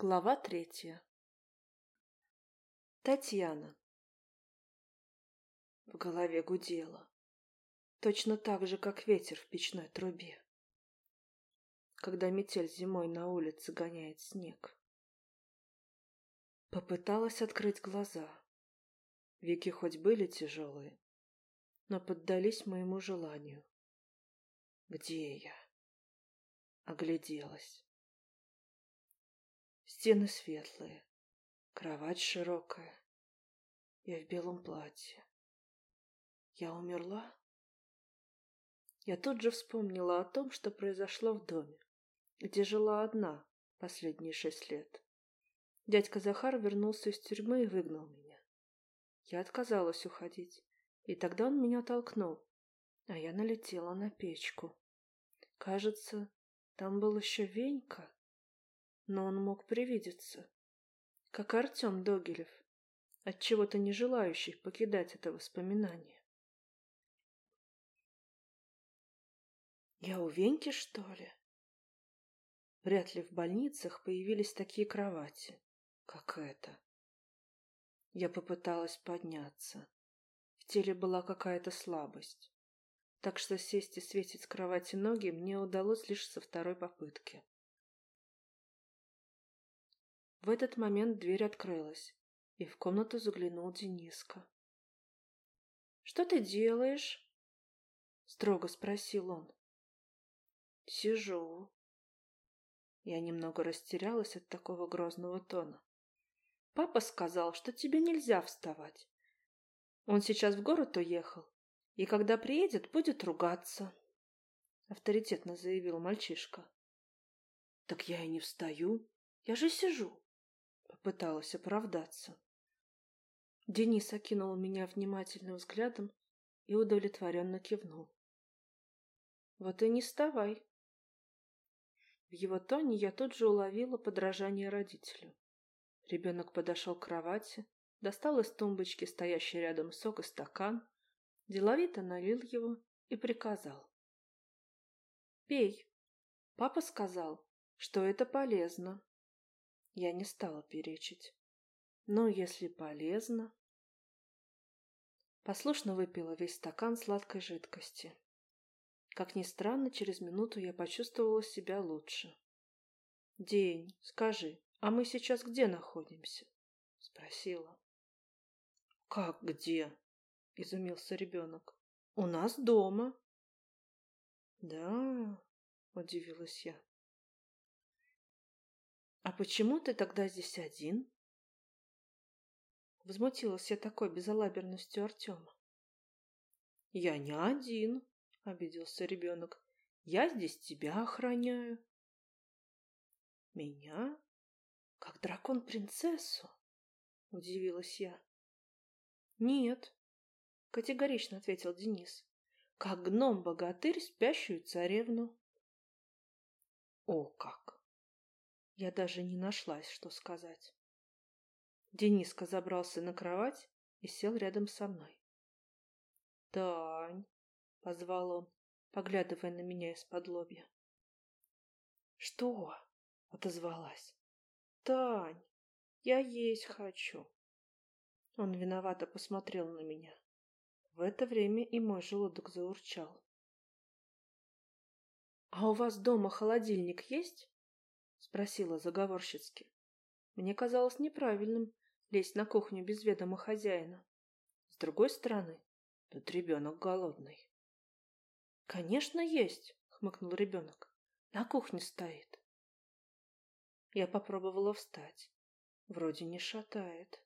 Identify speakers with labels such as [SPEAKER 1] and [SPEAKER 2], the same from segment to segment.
[SPEAKER 1] Глава третья. Татьяна. В голове гудело. Точно так же, как ветер в печной трубе. Когда метель зимой на улице гоняет снег. Попыталась открыть глаза. Веки хоть были тяжелые, но поддались моему желанию. Где я? Огляделась. Стены светлые, кровать широкая. Я в белом платье. Я умерла? Я тут же вспомнила о том, что произошло в доме, где жила одна последние шесть лет. Дядька Захар вернулся из тюрьмы и выгнал меня. Я отказалась уходить, и тогда он меня толкнул, а я налетела на печку. Кажется, там был еще Венька, но он мог привидеться, как Артем Догилев, отчего-то не желающий покидать это воспоминание. Я у Веньки, что ли? Вряд ли в больницах появились такие кровати как это. Я попыталась подняться. В теле была какая-то слабость. Так что сесть и светить с кровати ноги мне удалось лишь со второй попытки. В этот момент дверь открылась, и в комнату заглянул Дениска. «Что ты делаешь?» — строго спросил он. «Сижу». Я немного растерялась от такого грозного тона. Папа сказал, что тебе нельзя вставать. Он сейчас в город уехал, и когда приедет, будет ругаться. Авторитетно заявил мальчишка. Так я и не встаю. Я же сижу. Попыталась оправдаться. Денис окинул меня внимательным взглядом и удовлетворенно кивнул. Вот и не вставай. В его тоне я тут же уловила подражание родителю. Ребенок подошел к кровати, достал из тумбочки стоящий рядом сок и стакан, деловито налил его и приказал. «Пей. Папа сказал, что это полезно». Я не стала перечить. «Ну, если полезно...» Послушно выпила весь стакан сладкой жидкости. Как ни странно, через минуту я почувствовала себя лучше. «День, скажи, «А мы сейчас где находимся?» — спросила. «Как где?» — изумился ребенок. «У нас дома». «Да», — удивилась я. «А почему ты тогда здесь один?» Возмутилась я такой безалаберностью Артема. «Я не один», — обиделся ребенок. «Я здесь тебя охраняю». «Меня?» Как дракон принцессу? Удивилась я. Нет, категорично ответил Денис. Как гном-богатырь спящую царевну. О, как! Я даже не нашлась, что сказать. Дениска забрался на кровать и сел рядом со мной. «Тань!» — позвал он, поглядывая на меня из-под лобья. «Что?» — отозвалась. Тань, я есть хочу. Он виновато посмотрел на меня. В это время и мой желудок заурчал. «А у вас дома холодильник есть?» — спросила заговорщицки. Мне казалось неправильным лезть на кухню без ведома хозяина. С другой стороны, тут ребенок голодный. «Конечно, есть!» — хмыкнул ребенок. «На кухне стоит». Я попробовала встать. Вроде не шатает.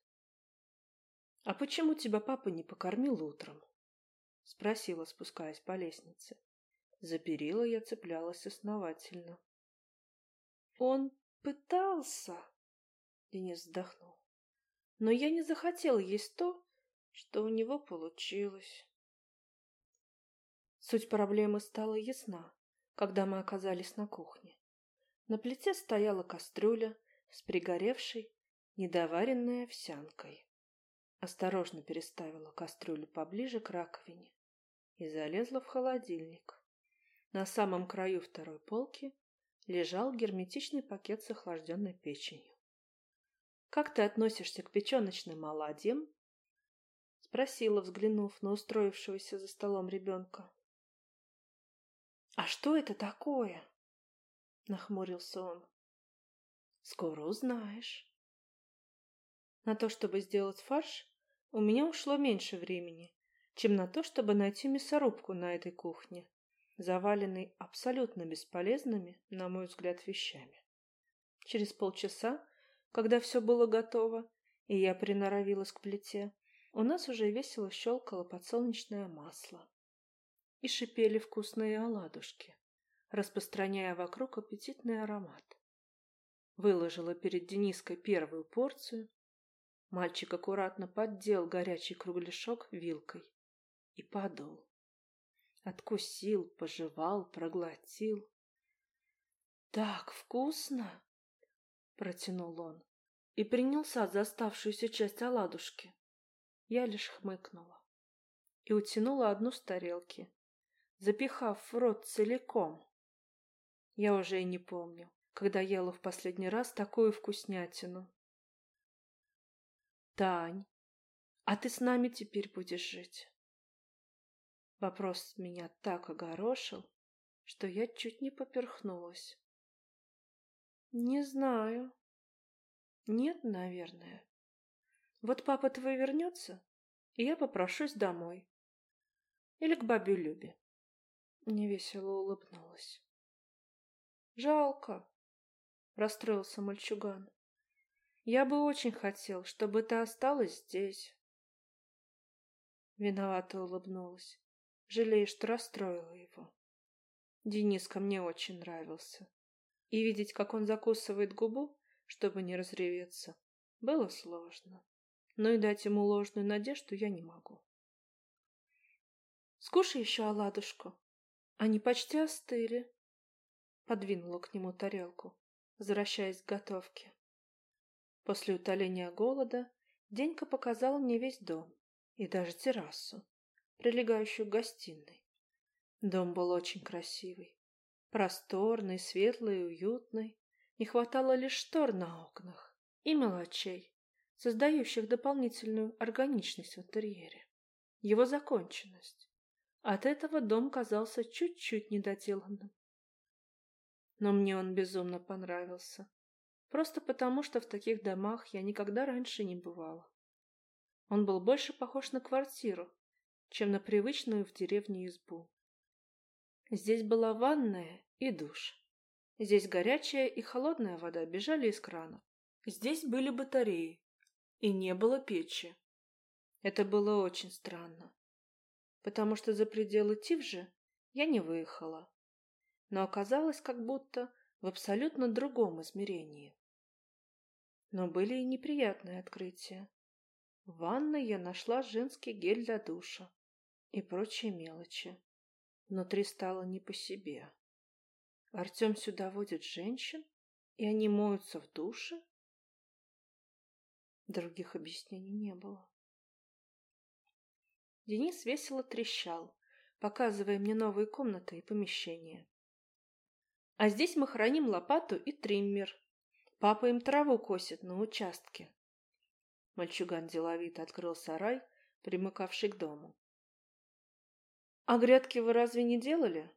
[SPEAKER 1] «А почему тебя папа не покормил утром?» — спросила, спускаясь по лестнице. За перила я цеплялась основательно. «Он пытался...» — Денис вздохнул. «Но я не захотел есть то, что у него получилось». Суть проблемы стала ясна, когда мы оказались на кухне. На плите стояла кастрюля с пригоревшей, недоваренной овсянкой. Осторожно переставила кастрюлю поближе к раковине и залезла в холодильник. На самом краю второй полки лежал герметичный пакет с охлажденной печенью. как ты относишься к печеночным оладьям?» Спросила, взглянув на устроившегося за столом ребенка. «А что это такое?» Нахмурился он. «Скоро узнаешь». На то, чтобы сделать фарш, у меня ушло меньше времени, чем на то, чтобы найти мясорубку на этой кухне, заваленной абсолютно бесполезными, на мой взгляд, вещами. Через полчаса, когда все было готово, и я приноровилась к плите, у нас уже весело щелкало подсолнечное масло и шипели вкусные оладушки, распространяя вокруг аппетитный аромат. Выложила перед Дениской первую порцию, Мальчик аккуратно поддел горячий кругляшок вилкой и подул. Откусил, пожевал, проглотил. «Так вкусно!» — протянул он и принялся за оставшуюся часть оладушки. Я лишь хмыкнула и утянула одну с тарелки, запихав в рот целиком. Я уже и не помню, когда ела в последний раз такую вкуснятину. Тань, а ты с нами теперь будешь жить? Вопрос меня так огорошил, что я чуть не поперхнулась. Не знаю. Нет, наверное. Вот папа твой вернется, и я попрошусь домой. Или к бабе Любе. Невесело улыбнулась. Жалко, расстроился мальчуган. Я бы очень хотел, чтобы ты осталась здесь. Виновато улыбнулась, жалея, что расстроила его. Дениска мне очень нравился. И видеть, как он закусывает губу, чтобы не разреветься, было сложно. Но и дать ему ложную надежду я не могу. Скушай еще оладушку. Они почти остыли. Подвинула к нему тарелку, возвращаясь к готовке. После утоления голода Денька показал мне весь дом и даже террасу, прилегающую к гостиной. Дом был очень красивый, просторный, светлый и уютный. Не хватало лишь штор на окнах и мелочей, создающих дополнительную органичность в интерьере. Его законченность. От этого дом казался чуть-чуть недоделанным. Но мне он безумно понравился. Просто потому, что в таких домах я никогда раньше не бывала. Он был больше похож на квартиру, чем на привычную в деревне избу. Здесь была ванная и душ. Здесь горячая и холодная вода бежали из крана. Здесь были батареи, и не было печи. Это было очень странно, потому что за пределы Тивжи я не выехала, но оказалось как будто в абсолютно другом измерении. Но были и неприятные открытия. В ванной я нашла женский гель для душа и прочие мелочи. Внутри стало не по себе. Артем сюда водит женщин, и они моются в душе? Других объяснений не было. Денис весело трещал, показывая мне новые комнаты и помещения. А здесь мы храним лопату и триммер, Папа им траву косит на участке. Мальчуган деловито открыл сарай, примыкавший к дому. «А грядки вы разве не делали?»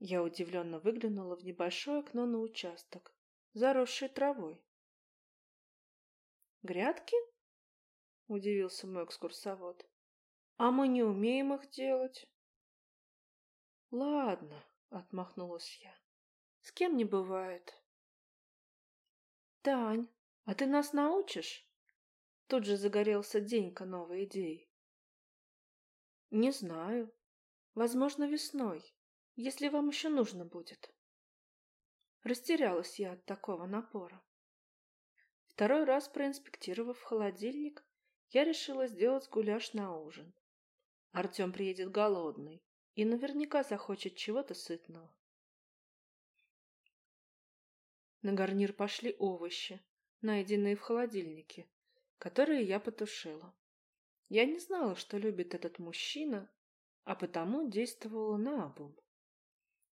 [SPEAKER 1] Я удивленно выглянула в небольшое окно на участок, заросший травой. «Грядки?» — удивился мой экскурсовод. «А мы не умеем их делать». «Ладно», — отмахнулась я. «С кем не бывает». «Тань, а ты нас научишь?» Тут же загорелся Денька новой идеей. «Не знаю. Возможно, весной, если вам еще нужно будет». Растерялась я от такого напора. Второй раз проинспектировав холодильник, я решила сделать гуляш на ужин. Артем приедет голодный и наверняка захочет чего-то сытного. На гарнир пошли овощи, найденные в холодильнике, которые я потушила. Я не знала, что любит этот мужчина, а потому действовала наобум.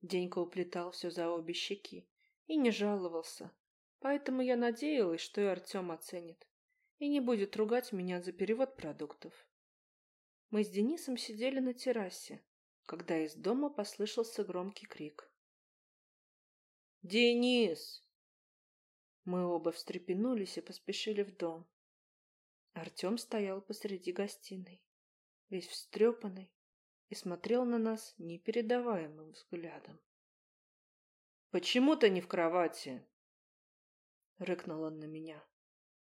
[SPEAKER 1] Денька уплетал все за обе щеки и не жаловался, Поэтому я надеялась, что и Артем оценит и не будет ругать меня за перевод продуктов. Мы с Денисом сидели на террасе, когда из дома послышался громкий крик. «Денис!» Мы оба встрепенулись и поспешили в дом. Артем стоял посреди гостиной, весь встрепанный, и смотрел на нас непередаваемым взглядом. «Почему ты не в кровати?» — рыкнул он на меня,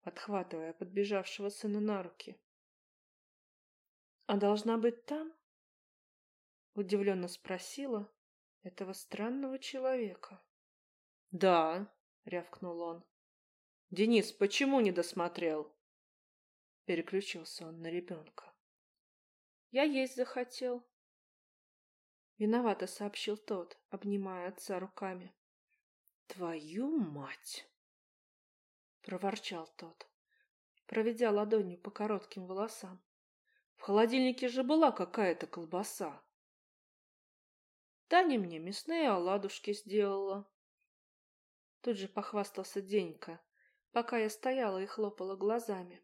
[SPEAKER 1] подхватывая подбежавшего сына на руки. «А должна быть там?» — удивленно спросила этого странного человека. «Да», — рявкнул он. «Денис, почему не досмотрел?» Переключился он на ребенка. «Я есть захотел», — виновато сообщил тот, обнимая отца руками. «Твою мать!» — проворчал тот, проведя ладонью по коротким волосам. «В холодильнике же была какая-то колбаса». Таня мне мясные оладушки сделала. Тут же похвастался Денька, пока я стояла и хлопала глазами.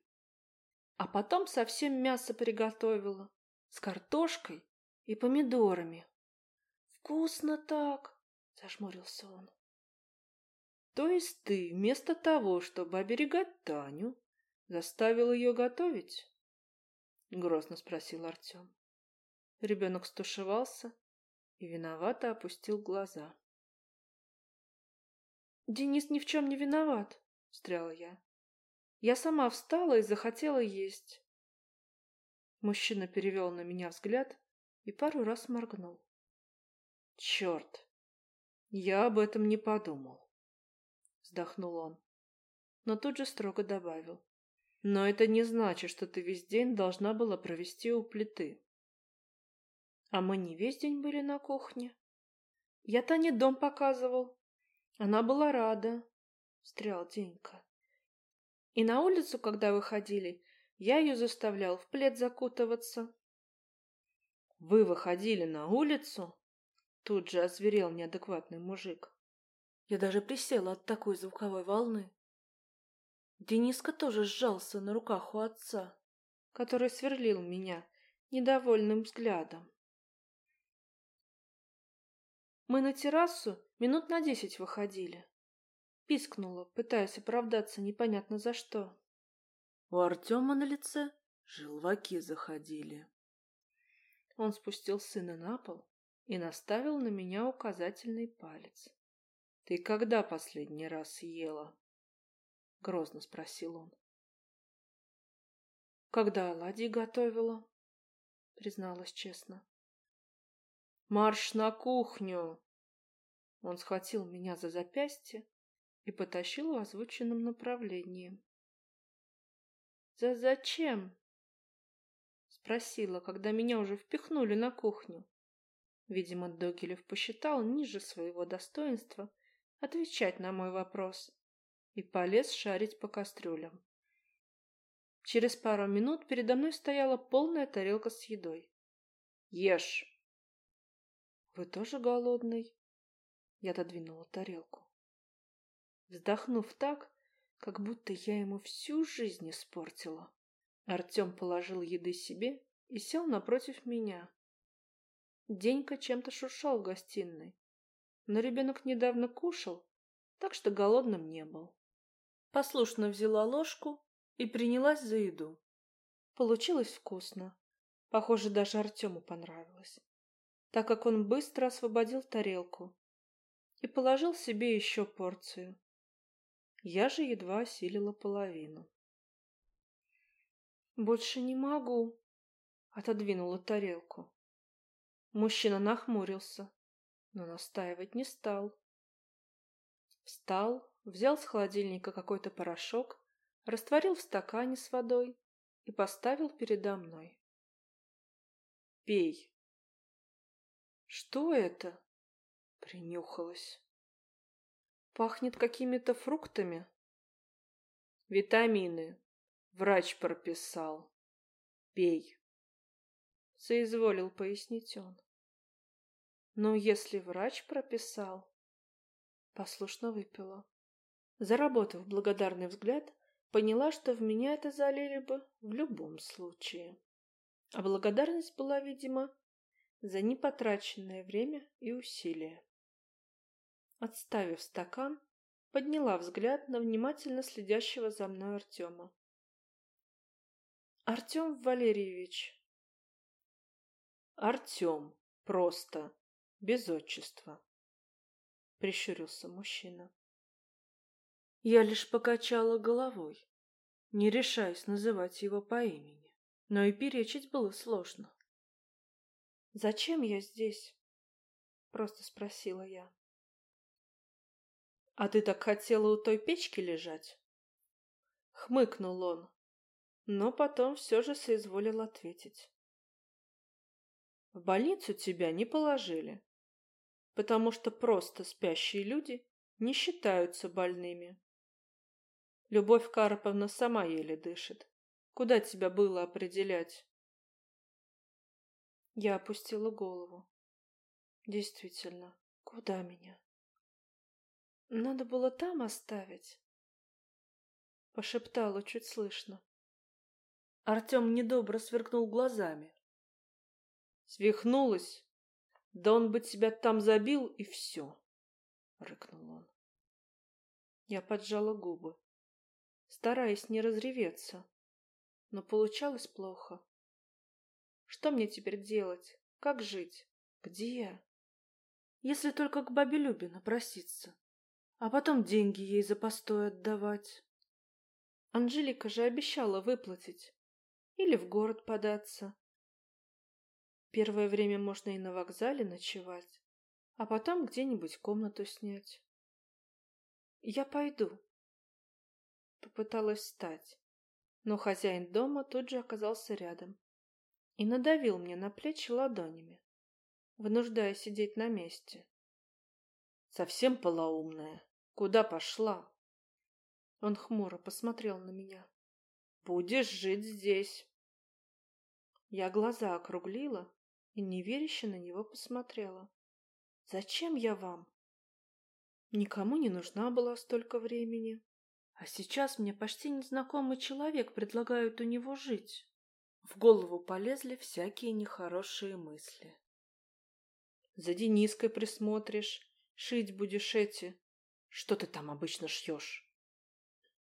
[SPEAKER 1] А потом совсем мясо приготовила с картошкой и помидорами. Вкусно так, зажмурился он. То есть ты вместо того, чтобы оберегать Таню, заставил ее готовить? Грозно спросил Артем. Ребенок стушевался и виновато опустил глаза. Денис ни в чем не виноват, встряла я. Я сама встала и захотела есть. Мужчина перевел на меня взгляд и пару раз моргнул. Черт! Я об этом не подумал. Вздохнул он, но тут же строго добавил. Но это не значит, что ты весь день должна была провести у плиты. А мы не весь день были на кухне. Я Тане дом показывал. Она была рада, — встрял Денька. И на улицу, когда выходили, я ее заставлял в плед закутываться. «Вы выходили на улицу?» Тут же озверел неадекватный мужик. Я даже присела от такой звуковой волны. Дениска тоже сжался на руках у отца, который сверлил меня недовольным взглядом. Мы на террасу минут на десять выходили. Пискнула, пытаясь оправдаться непонятно за что. У Артема на лице желваки заходили. Он спустил сына на пол и наставил на меня указательный палец. — Ты когда последний раз ела? — грозно спросил он. — Когда оладьи готовила, — призналась честно. — Марш на кухню! Он схватил меня за запястье и потащил в озвученном направлении. «За зачем?» — спросила, когда меня уже впихнули на кухню. Видимо, Догилев посчитал ниже своего достоинства отвечать на мой вопрос и полез шарить по кастрюлям. Через пару минут передо мной стояла полная тарелка с едой. «Ешь!» «Вы тоже голодный?» Я отодвинула тарелку вздохнув так, как будто я ему всю жизнь испортила. Артем положил еды себе и сел напротив меня. Денька чем-то шуршал в гостиной, но ребенок недавно кушал, так что голодным не был. Послушно взяла ложку и принялась за еду. Получилось вкусно. Похоже, даже Артему понравилось, так как он быстро освободил тарелку и положил себе еще порцию. Я же едва осилила половину. «Больше не могу», — отодвинула тарелку. Мужчина нахмурился, но настаивать не стал. Встал, взял с холодильника какой-то порошок, растворил в стакане с водой и поставил передо мной. «Пей». «Что это?» — принюхалась. Пахнет какими-то фруктами. Витамины. Врач прописал. Пей. Соизволил пояснить он. Но если врач прописал... Послушно выпила. Заработав благодарный взгляд, поняла, что в меня это залили бы в любом случае. А благодарность была, видимо, за непотраченное время и усилия. Отставив стакан, подняла взгляд на внимательно следящего за мной Артема. «Артем Валерьевич!» «Артем, просто, без отчества», — прищурился мужчина. Я лишь покачала головой, не решаясь называть его по имени, но и перечить было сложно. «Зачем я здесь?» — просто спросила я. «А ты так хотела у той печки лежать?» Хмыкнул он, но потом все же соизволил ответить. «В больницу тебя не положили, потому что просто спящие люди не считаются больными. Любовь Карповна сама еле дышит. Куда тебя было определять? Я опустила голову. Действительно, куда меня? Надо было там оставить. Пошептала чуть слышно. Артем недобро сверкнул глазами. Свихнулась? Да он бы тебя там забил, и все, — рыкнул он. Я поджала губы стараясь не разреветься. Но получалось плохо. Что мне теперь делать? Как жить? Где? Если только к бабе Любе напроситься, а потом деньги ей за постой отдавать. Анжелика же обещала выплатить. Или в город податься. Первое время можно и на вокзале ночевать, а потом где-нибудь комнату снять. Я пойду, Попыталась встать, но хозяин дома тут же оказался рядом и надавил мне на плечи ладонями, вынуждая сидеть на месте. Совсем полоумная. Куда пошла? Он хмуро посмотрел на меня. Будешь жить здесь. Я глаза округлила и неверяще на него посмотрела. Зачем я вам? Никому не нужна была столько времени. А сейчас мне почти незнакомый человек предлагает у него жить. В голову полезли всякие нехорошие мысли. За Дениской присмотришь, шить будешь эти. Что ты там обычно шьешь?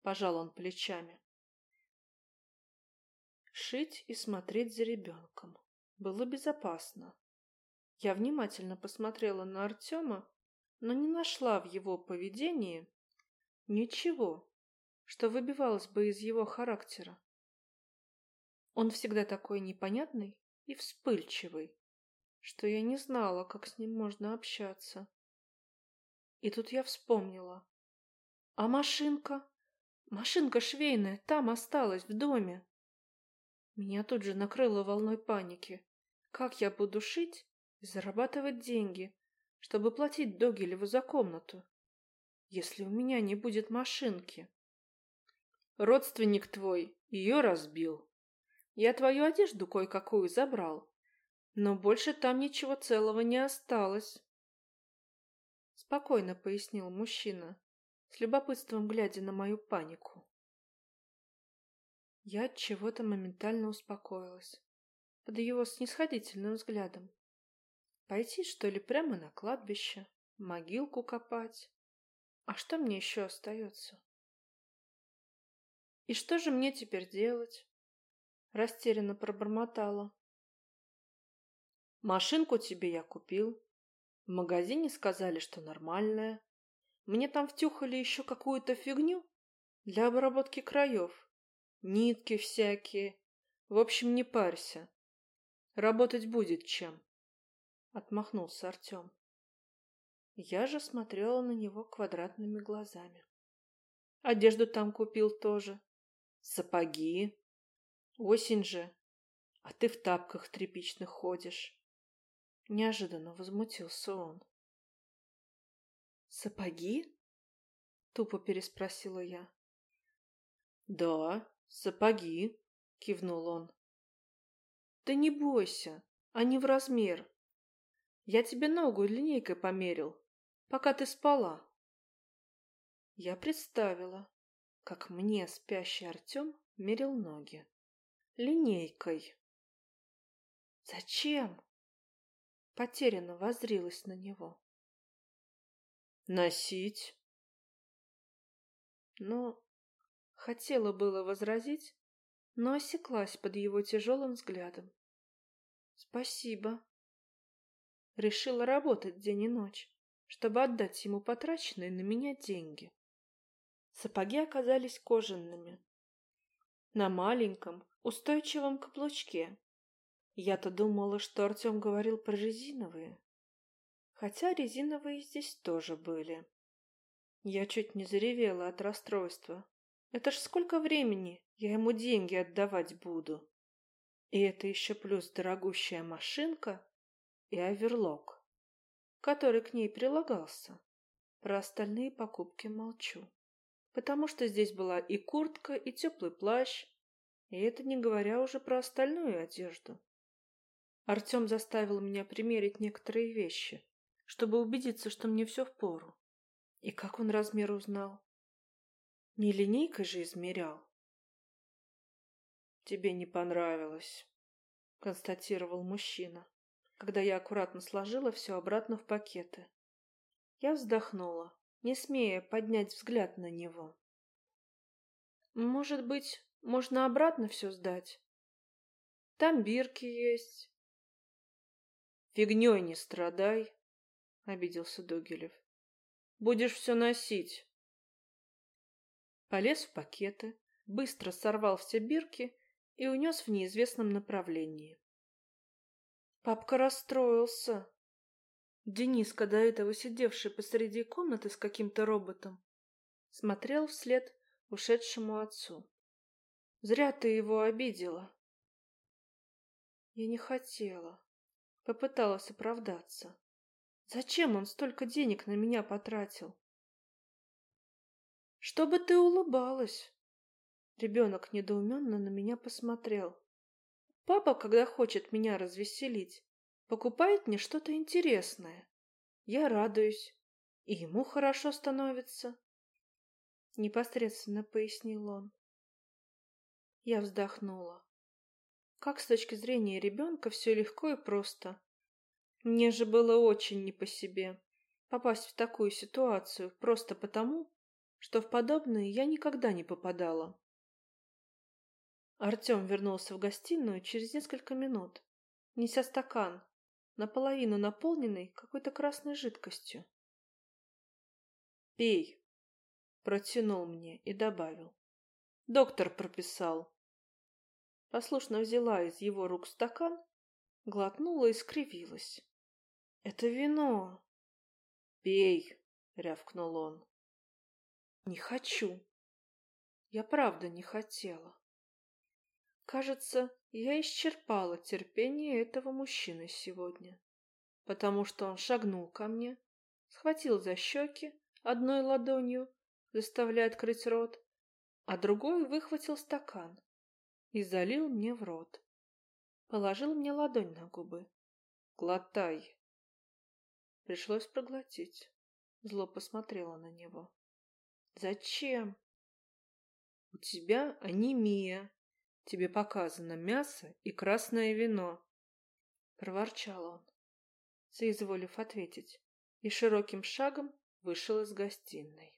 [SPEAKER 1] Пожал он плечами. Шить и смотреть за ребенком было безопасно. Я внимательно посмотрела на Артема, но не нашла в его поведении ничего, что выбивалось бы из его характера. Он всегда такой непонятный и вспыльчивый, что я не знала, как с ним можно общаться. И тут я вспомнила. А машинка? Машинка швейная там осталась, в доме. Меня тут же накрыло волной паники. Как я буду шить и зарабатывать деньги, чтобы платить Догилеву за комнату, если у меня не будет машинки? Родственник твой ее разбил. Я твою одежду кое-какую забрал, но больше там ничего целого не осталось. Спокойно пояснил мужчина, с любопытством глядя на мою панику. Я от чего-то моментально успокоилась под его снисходительным взглядом. Пойти, что ли, прямо на кладбище, могилку копать? А что мне еще остается? И что же мне теперь делать? Растерянно пробормотала. Машинку тебе я купил. В магазине сказали, что нормальная. Мне там втюхали еще какую-то фигню для обработки краев. Нитки всякие. В общем, не парься. Работать будет чем. Отмахнулся Артем. Я же смотрела на него квадратными глазами. Одежду там купил тоже. Сапоги. Осень же, а ты в тапках тряпичных ходишь. Неожиданно возмутился он. Сапоги? Тупо переспросила я. Да, сапоги, кивнул он. Да не бойся, они в размер. Я тебе ногу линейкой померил, пока ты спала. Я представила, как мне спящий Артем мерил ноги. Линейкой. Зачем? Потерянно возрилась на него. Носить. Но хотела было возразить, но осеклась под его тяжелым взглядом. Спасибо. Решила работать день и ночь, чтобы отдать ему потраченные на меня деньги. Сапоги оказались кожаными. На маленьком, устойчивом каблучке. Я-то думала, что Артем говорил про резиновые. Хотя резиновые здесь тоже были. Я чуть не заревела от расстройства. Это ж сколько времени я ему деньги отдавать буду. И это еще плюс дорогущая машинка и оверлок, который к ней прилагался. Про остальные покупки молчу потому что здесь была и куртка, и теплый плащ, и это не говоря уже про остальную одежду. Артем заставил меня примерить некоторые вещи, чтобы убедиться, что мне все впору. И как он размер узнал? Не линейкой же измерял. «Тебе не понравилось», — констатировал мужчина, когда я аккуратно сложила все обратно в пакеты. Я вздохнула не смея поднять взгляд на него. «Может быть, можно обратно все сдать? Там бирки есть». «Фигней не страдай», — обиделся Догилев. «Будешь все носить». Полез в пакеты, быстро сорвал все бирки и унес в неизвестном направлении. Папка расстроился. Дениска, до этого сидевший посреди комнаты с каким-то роботом, смотрел вслед ушедшему отцу. «Зря ты его обидела». Я не хотела. Попыталась оправдаться. Зачем он столько денег на меня потратил? Чтобы ты улыбалась. Ребенок недоуменно на меня посмотрел. Папа, когда хочет меня развеселить, покупает мне что-то интересное. Я радуюсь, и ему хорошо становится. Непосредственно пояснил он. Я вздохнула. Как с точки зрения ребенка все легко и просто. Мне же было очень не по себе попасть в такую ситуацию просто потому, что в подобные я никогда не попадала. Артем вернулся в гостиную через несколько минут, неся стакан, наполовину наполненный какой-то красной жидкостью. «Пей!» — протянул мне и добавил. «Доктор прописал». Послушно взяла из его рук стакан, глотнула и скривилась. «Это вино!» «Пей!» — рявкнул он. «Не хочу!» Я правда не хотела. Кажется, я исчерпала терпение этого мужчины сегодня, потому что он шагнул ко мне, схватил за щеки одной ладонью, заставляя открыть рот, а другой выхватил стакан и залил мне в рот. Положил мне ладонь на губы. «Глотай!» Пришлось проглотить. Зло посмотрела на него. «Зачем?» «У тебя анемия», Тебе показано мясо и красное вино. Проворчал он, соизволив ответить, и широким шагом вышел из гостиной.